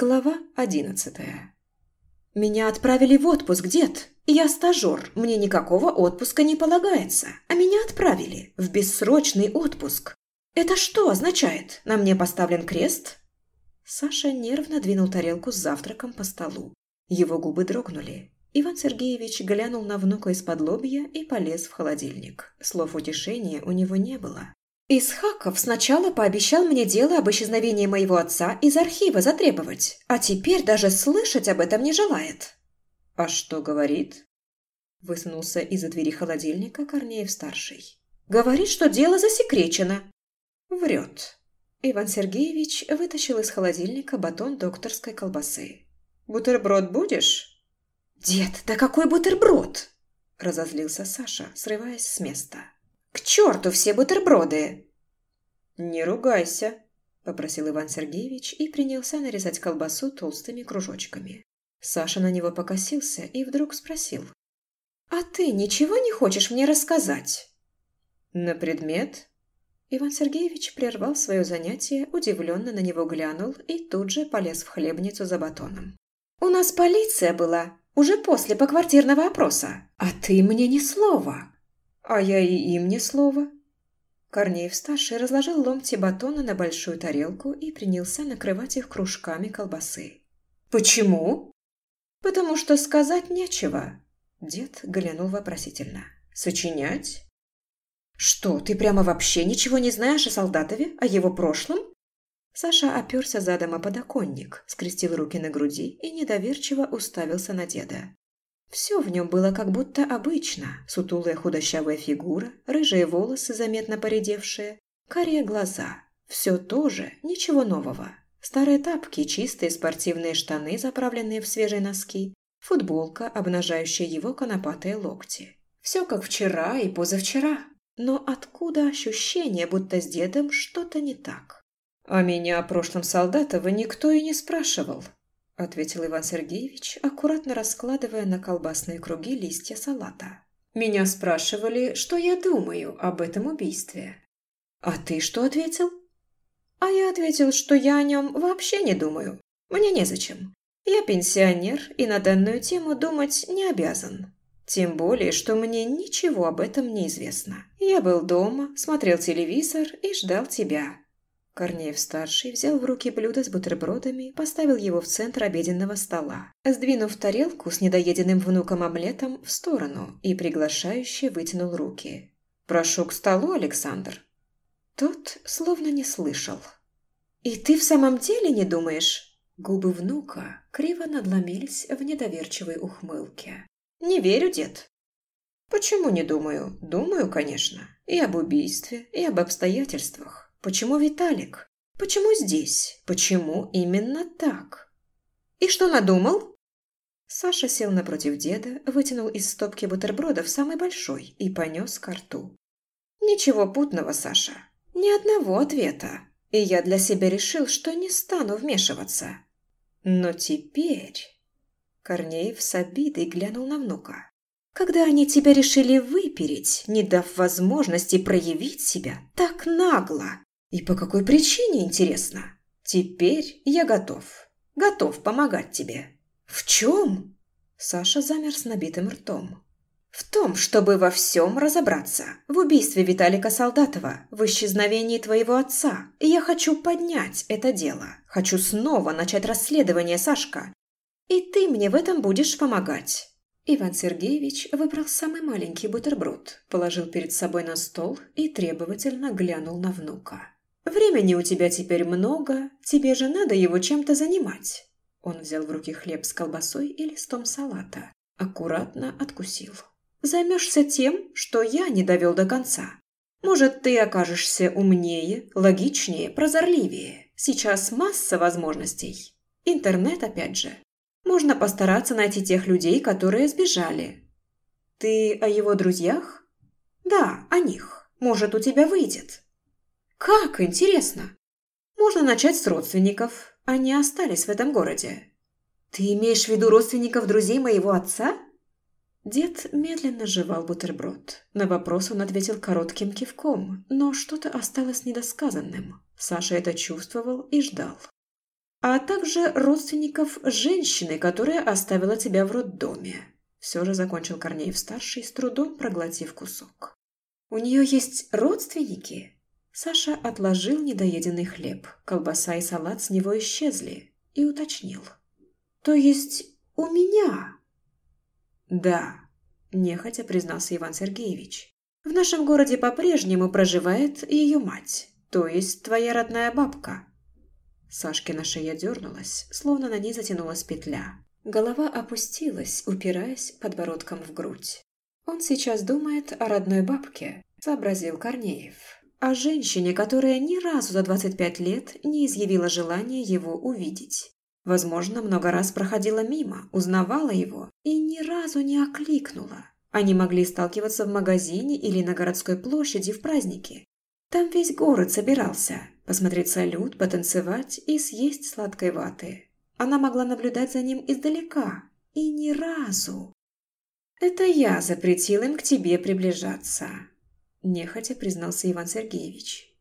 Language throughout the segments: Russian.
Глава одиннадцатая. «Меня отправили в отпуск, дед. Я стажер, мне никакого отпуска не полагается. А меня отправили в бессрочный отпуск. Это что означает? На мне поставлен крест?» Саша нервно двинул тарелку с завтраком по столу. Его губы дрогнули. Иван Сергеевич глянул на внука из-под лобья и полез в холодильник. Слов утешения у него не было. Исхаков сначала пообещал мне дело об исчезновении моего отца из архива затребовать, а теперь даже слышать об этом не желает. «А что говорит?» Высунулся из-за двери холодильника Корнеев-старший. «Говорит, что дело засекречено». «Врет». Иван Сергеевич вытащил из холодильника батон докторской колбасы. «Бутерброд будешь?» «Дед, да какой бутерброд?» Разозлился Саша, срываясь с места. «К черту все бутерброды!» «Не ругайся», – попросил Иван Сергеевич и принялся нарезать колбасу толстыми кружочками. Саша на него покосился и вдруг спросил. «А ты ничего не хочешь мне рассказать?» «На предмет?» Иван Сергеевич прервал свое занятие, удивленно на него глянул и тут же полез в хлебницу за батоном. «У нас полиция была, уже после поквартирного опроса, а ты мне ни слова!» «А я и им ни слова». Корнеев-старший разложил ломти батона на большую тарелку и принялся накрывать их кружками колбасы. «Почему?» «Потому что сказать нечего». Дед глянул вопросительно. «Сочинять?» «Что, ты прямо вообще ничего не знаешь о Солдатове, о его прошлом?» Саша оперся задом о подоконник, скрестил руки на груди и недоверчиво уставился на деда. Все в нем было как будто обычно. Сутулая худощавая фигура, рыжие волосы, заметно поредевшие, карие глаза. Все то же, ничего нового. Старые тапки, чистые спортивные штаны, заправленные в свежие носки, футболка, обнажающая его конопатые локти. Все как вчера и позавчера. Но откуда ощущение, будто с дедом что-то не так? А меня о прошлом Солдатова никто и не спрашивал ответил Иван Сергеевич, аккуратно раскладывая на колбасные круги листья салата. «Меня спрашивали, что я думаю об этом убийстве». «А ты что ответил?» «А я ответил, что я о нем вообще не думаю. Мне незачем. Я пенсионер и на данную тему думать не обязан. Тем более, что мне ничего об этом не известно. Я был дома, смотрел телевизор и ждал тебя. Корнеев-старший взял в руки блюдо с бутербродами, поставил его в центр обеденного стола, сдвинув тарелку с недоеденным внуком омлетом в сторону и приглашающе вытянул руки. «Прошу к столу, Александр». Тот словно не слышал. «И ты в самом деле не думаешь?» Губы внука криво надломились в недоверчивой ухмылке. «Не верю, дед». «Почему не думаю? Думаю, конечно. И об убийстве, и об обстоятельствах. Почему Виталик? Почему здесь? Почему именно так? И что надумал? Саша сел напротив деда, вытянул из стопки бутербродов самый большой и понес ко рту. «Ничего путного, Саша. Ни одного ответа. И я для себя решил, что не стану вмешиваться. Но теперь...» Корнеев с обидой глянул на внука. «Когда они тебя решили выпереть, не дав возможности проявить себя так нагло, и по какой причине, интересно? Теперь я готов. Готов помогать тебе. В чем? Саша замер с набитым ртом. В том, чтобы во всем разобраться. В убийстве Виталика Солдатова, в исчезновении твоего отца. Я хочу поднять это дело. Хочу снова начать расследование, Сашка. И ты мне в этом будешь помогать. Иван Сергеевич выбрал самый маленький бутерброд, положил перед собой на стол и требовательно глянул на внука. Времени у тебя теперь много, тебе же надо его чем-то занимать». Он взял в руки хлеб с колбасой и листом салата. Аккуратно откусил. «Займешься тем, что я не довел до конца. Может, ты окажешься умнее, логичнее, прозорливее. Сейчас масса возможностей. Интернет опять же. Можно постараться найти тех людей, которые сбежали. Ты о его друзьях? Да, о них. Может, у тебя выйдет. «Как интересно! Можно начать с родственников. Они остались в этом городе. Ты имеешь в виду родственников друзей моего отца?» Дед медленно жевал бутерброд. На вопрос он ответил коротким кивком, но что-то осталось недосказанным. Саша это чувствовал и ждал. а также родственников женщины, которая оставила тебя в роддоме. Все же закончил Корнеев-старший, с трудом проглотив кусок. «У нее есть родственники?» Саша отложил недоеденный хлеб. Колбаса и салат с него исчезли. И уточнил. «То есть у меня?» «Да», – нехотя признался Иван Сергеевич. «В нашем городе по-прежнему проживает ее мать, то есть твоя родная бабка». Сашкина шея дернулась, словно на ней затянулась петля. Голова опустилась, упираясь подбородком в грудь. «Он сейчас думает о родной бабке», – сообразил Корнеев. «О женщине, которая ни разу за 25 лет не изъявила желания его увидеть. Возможно, много раз проходила мимо, узнавала его и ни разу не окликнула. Они могли сталкиваться в магазине или на городской площади в празднике. Там весь город собирался, посмотреть салют, потанцевать и съесть сладкой ваты. Она могла наблюдать за ним издалека. И ни разу. «Это я запретил им к тебе приближаться», – нехотя признался Иван Сергеевич.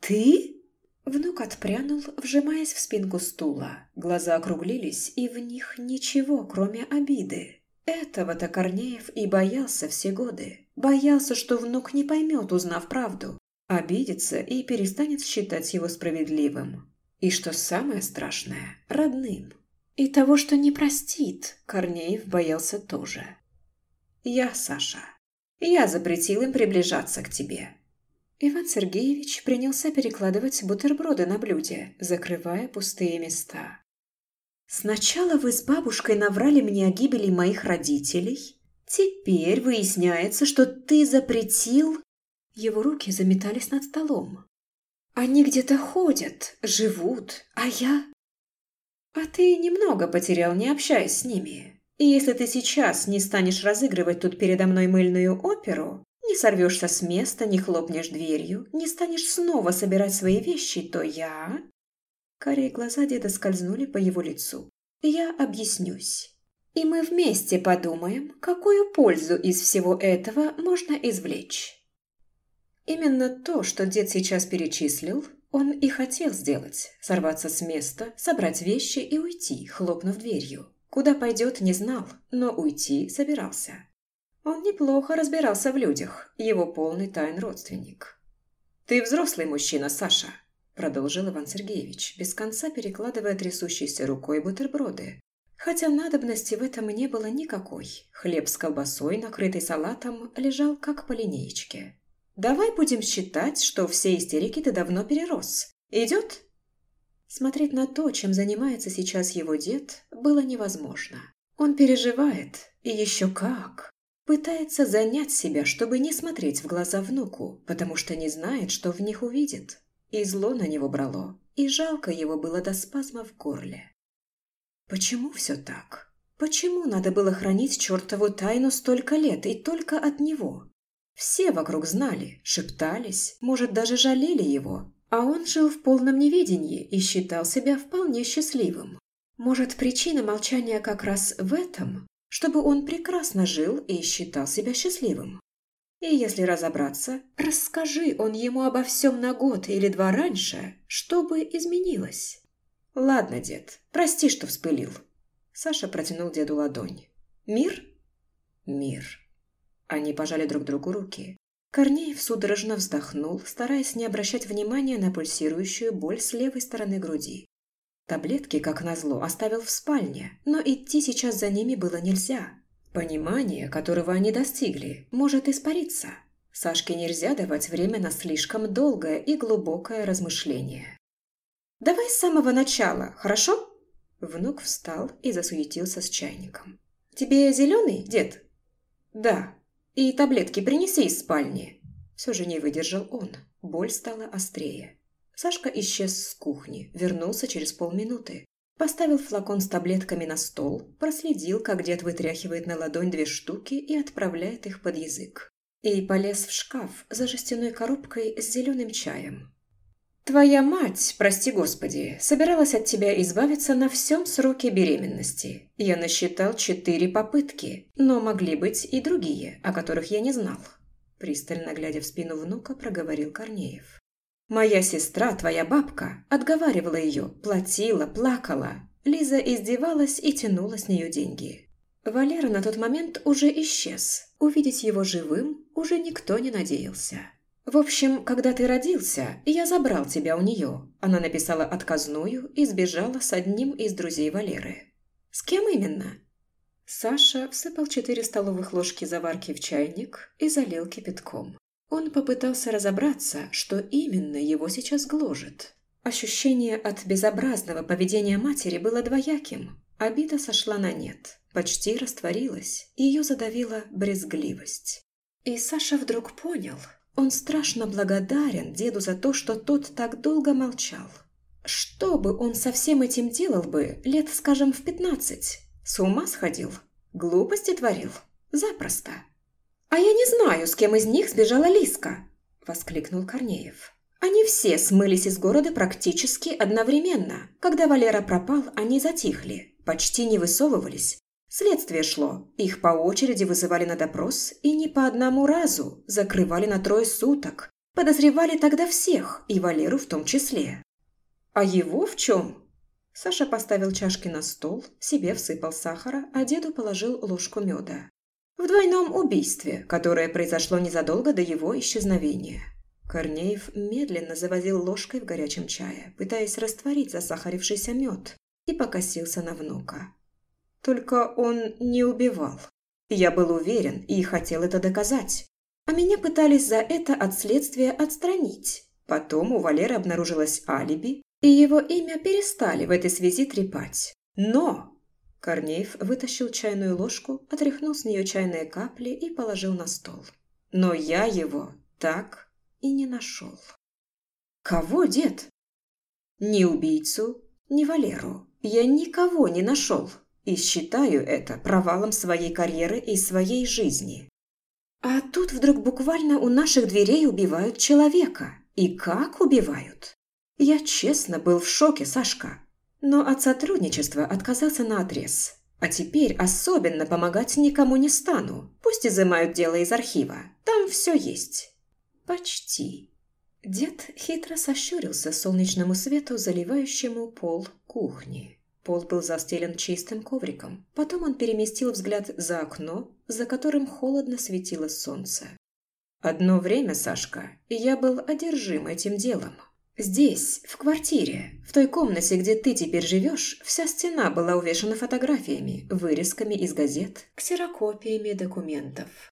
«Ты?» Внук отпрянул, вжимаясь в спинку стула. Глаза округлились, и в них ничего, кроме обиды. Этого-то Корнеев и боялся все годы. Боялся, что внук не поймет, узнав правду. Обидится и перестанет считать его справедливым. И что самое страшное – родным. И того, что не простит, Корнеев боялся тоже. «Я, Саша, я запретил им приближаться к тебе. Иван Сергеевич принялся перекладывать бутерброды на блюде, закрывая пустые места. «Сначала вы с бабушкой наврали мне о гибели моих родителей. Теперь выясняется, что ты запретил...» Его руки заметались над столом. «Они где-то ходят, живут, а я...» «А ты немного потерял, не общаясь с ними. И если ты сейчас не станешь разыгрывать тут передо мной мыльную оперу, не сорвешься с места, не хлопнешь дверью, не станешь снова собирать свои вещи, то я...» Карие глаза деда скользнули по его лицу. «Я объяснюсь. И мы вместе подумаем, какую пользу из всего этого можно извлечь». Именно то, что дед сейчас перечислил, он и хотел сделать – сорваться с места, собрать вещи и уйти, хлопнув дверью. Куда пойдет, не знал, но уйти собирался. Он неплохо разбирался в людях, его полный тайн родственник. «Ты взрослый мужчина, Саша», – продолжил Иван Сергеевич, без конца перекладывая трясущейся рукой бутерброды. Хотя надобности в этом не было никакой. Хлеб с колбасой, накрытый салатом, лежал как по линеечке. «Давай будем считать, что все истерики ты давно перерос. Идет?» Смотреть на то, чем занимается сейчас его дед, было невозможно. Он переживает, и еще как. Пытается занять себя, чтобы не смотреть в глаза внуку, потому что не знает, что в них увидит. И зло на него брало, и жалко его было до спазма в горле. Почему все так? Почему надо было хранить чертову тайну столько лет и только от него? Все вокруг знали, шептались, может, даже жалели его, а он жил в полном неведении и считал себя вполне счастливым. Может, причина молчания как раз в этом? чтобы он прекрасно жил и считал себя счастливым. И если разобраться, расскажи он ему обо всем на год или два раньше, что бы изменилось. «Ладно, дед, прости, что вспылил». Саша протянул деду ладонь. «Мир?» «Мир». Они пожали друг другу руки. Корнеев судорожно вздохнул, стараясь не обращать внимания на пульсирующую боль с левой стороны груди. Таблетки, как назло, оставил в спальне, но идти сейчас за ними было нельзя. Понимание, которого они достигли, может испариться. Сашке нельзя давать время на слишком долгое и глубокое размышление. «Давай с самого начала, хорошо?» Внук встал и засуетился с чайником. «Тебе зеленый, дед?» «Да. И таблетки принеси из спальни». Все же не выдержал он. Боль стала острее. Сашка исчез с кухни, вернулся через полминуты. Поставил флакон с таблетками на стол, проследил, как дед вытряхивает на ладонь две штуки и отправляет их под язык. И полез в шкаф за жестяной коробкой с зеленым чаем. «Твоя мать, прости господи, собиралась от тебя избавиться на всем сроке беременности. Я насчитал четыре попытки, но могли быть и другие, о которых я не знал». Пристально глядя в спину внука, проговорил Корнеев. Моя сестра, твоя бабка, отговаривала ее, платила, плакала. Лиза издевалась и тянула с нее деньги. Валера на тот момент уже исчез. Увидеть его живым уже никто не надеялся. В общем, когда ты родился, я забрал тебя у нее. Она написала отказную и сбежала с одним из друзей Валеры. С кем именно? Саша всыпал четыре столовых ложки заварки в чайник и залил кипятком. Он попытался разобраться, что именно его сейчас гложет. Ощущение от безобразного поведения матери было двояким. Обида сошла на нет, почти растворилась, ее задавила брезгливость. И Саша вдруг понял, он страшно благодарен деду за то, что тот так долго молчал. Что бы он со всем этим делал бы лет, скажем, в пятнадцать? С ума сходил? Глупости творил? Запросто. «А я не знаю, с кем из них сбежала Лиска», – воскликнул Корнеев. Они все смылись из города практически одновременно. Когда Валера пропал, они затихли, почти не высовывались. Следствие шло, их по очереди вызывали на допрос и не по одному разу, закрывали на трое суток. Подозревали тогда всех, и Валеру в том числе. А его в чем? Саша поставил чашки на стол, себе всыпал сахара, а деду положил ложку меда в двойном убийстве, которое произошло незадолго до его исчезновения. Корнеев медленно завозил ложкой в горячем чае, пытаясь растворить засахарившийся мед, и покосился на внука. Только он не убивал. Я был уверен и хотел это доказать. А меня пытались за это от следствия отстранить. Потом у Валеры обнаружилось алиби, и его имя перестали в этой связи трепать. Но Корнеев вытащил чайную ложку, отряхнул с нее чайные капли и положил на стол. Но я его так и не нашел. Кого, дед? Ни убийцу, ни Валеру. Я никого не нашел и считаю это провалом своей карьеры и своей жизни. А тут вдруг буквально у наших дверей убивают человека. И как убивают? Я честно был в шоке, Сашка. Но от сотрудничества отказался на отрез. А теперь особенно помогать никому не стану. Пусть изымают дело из архива. Там все есть. Почти. Дед хитро сощурился солнечному свету, заливающему пол кухни. Пол был застелен чистым ковриком. Потом он переместил взгляд за окно, за которым холодно светило солнце. Одно время, Сашка, я был одержим этим делом. Здесь, в квартире, в той комнате, где ты теперь живешь, вся стена была увешана фотографиями, вырезками из газет, ксерокопиями документов.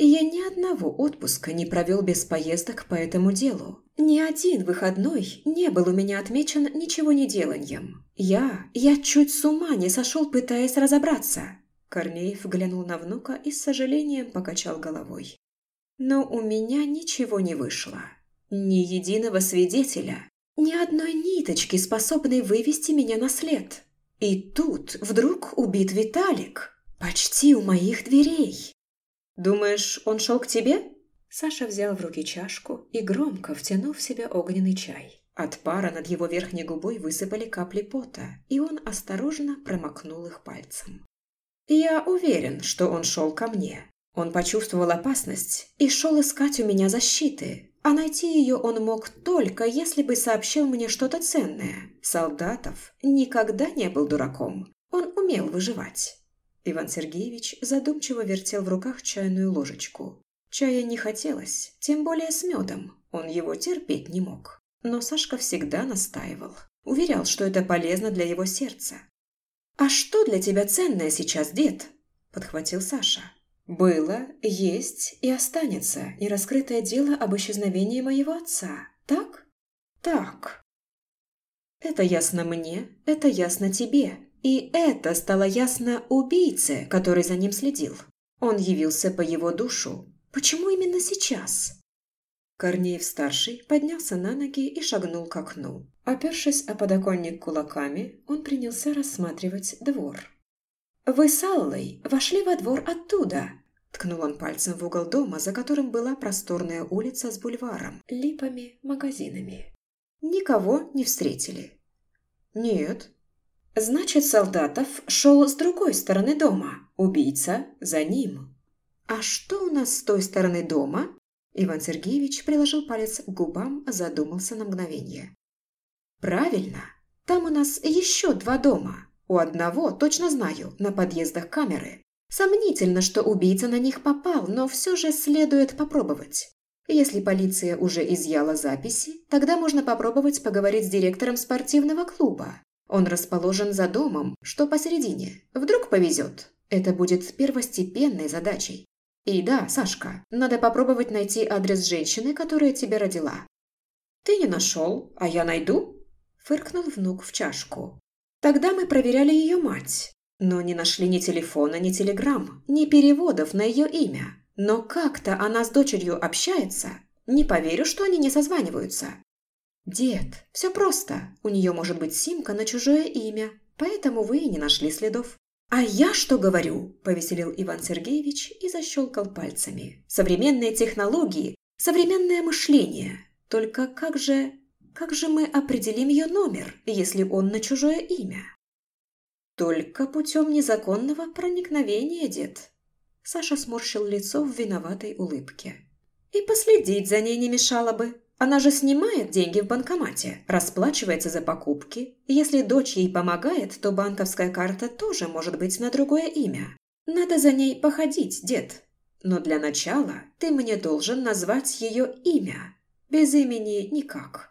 Я ни одного отпуска не провел без поездок по этому делу. Ни один выходной не был у меня отмечен ничего не деланьем. Я, я чуть с ума не сошел, пытаясь разобраться. Корнеев глянул на внука и с сожалением покачал головой. Но у меня ничего не вышло. Ни единого свидетеля, ни одной ниточки, способной вывести меня на след. И тут вдруг убит Виталик, почти у моих дверей. «Думаешь, он шел к тебе?» Саша взял в руки чашку и громко втянул в себя огненный чай. От пара над его верхней губой высыпали капли пота, и он осторожно промокнул их пальцем. «Я уверен, что он шел ко мне. Он почувствовал опасность и шел искать у меня защиты, а найти ее он мог только, если бы сообщил мне что-то ценное. Солдатов никогда не был дураком. Он умел выживать. Иван Сергеевич задумчиво вертел в руках чайную ложечку. Чая не хотелось, тем более с медом. Он его терпеть не мог. Но Сашка всегда настаивал. Уверял, что это полезно для его сердца. «А что для тебя ценное сейчас, дед?» – подхватил Саша. Было, есть и останется нераскрытое дело об исчезновении моего отца, так? Так. Это ясно мне, это ясно тебе. И это стало ясно убийце, который за ним следил. Он явился по его душу. Почему именно сейчас? Корнеев-старший поднялся на ноги и шагнул к окну. Опершись о подоконник кулаками, он принялся рассматривать двор. «Вы с Аллой вошли во двор оттуда», – ткнул он пальцем в угол дома, за которым была просторная улица с бульваром, липами, магазинами. «Никого не встретили?» «Нет». «Значит, Солдатов шел с другой стороны дома, убийца за ним». «А что у нас с той стороны дома?» Иван Сергеевич приложил палец к губам, задумался на мгновение. «Правильно. Там у нас еще два дома. У одного, точно знаю, на подъездах камеры. Сомнительно, что убийца на них попал, но все же следует попробовать. Если полиция уже изъяла записи, тогда можно попробовать поговорить с директором спортивного клуба. Он расположен за домом, что посередине. Вдруг повезет. Это будет первостепенной задачей. И да, Сашка, надо попробовать найти адрес женщины, которая тебя родила. Ты не нашел, а я найду? Фыркнул внук в чашку. Тогда мы проверяли ее мать, но не нашли ни телефона, ни телеграмм, ни переводов на ее имя. Но как-то она с дочерью общается. Не поверю, что они не созваниваются. Дед, все просто. У нее может быть симка на чужое имя, поэтому вы и не нашли следов. «А я что говорю?» – повеселил Иван Сергеевич и защелкал пальцами. «Современные технологии, современное мышление. Только как же... как же мы определим ее номер, если он на чужое имя?» «Только путем незаконного проникновения, дед». Саша сморщил лицо в виноватой улыбке. «И последить за ней не мешало бы. Она же снимает деньги в банкомате, расплачивается за покупки. Если дочь ей помогает, то банковская карта тоже может быть на другое имя. Надо за ней походить, дед. Но для начала ты мне должен назвать ее имя. Без имени никак.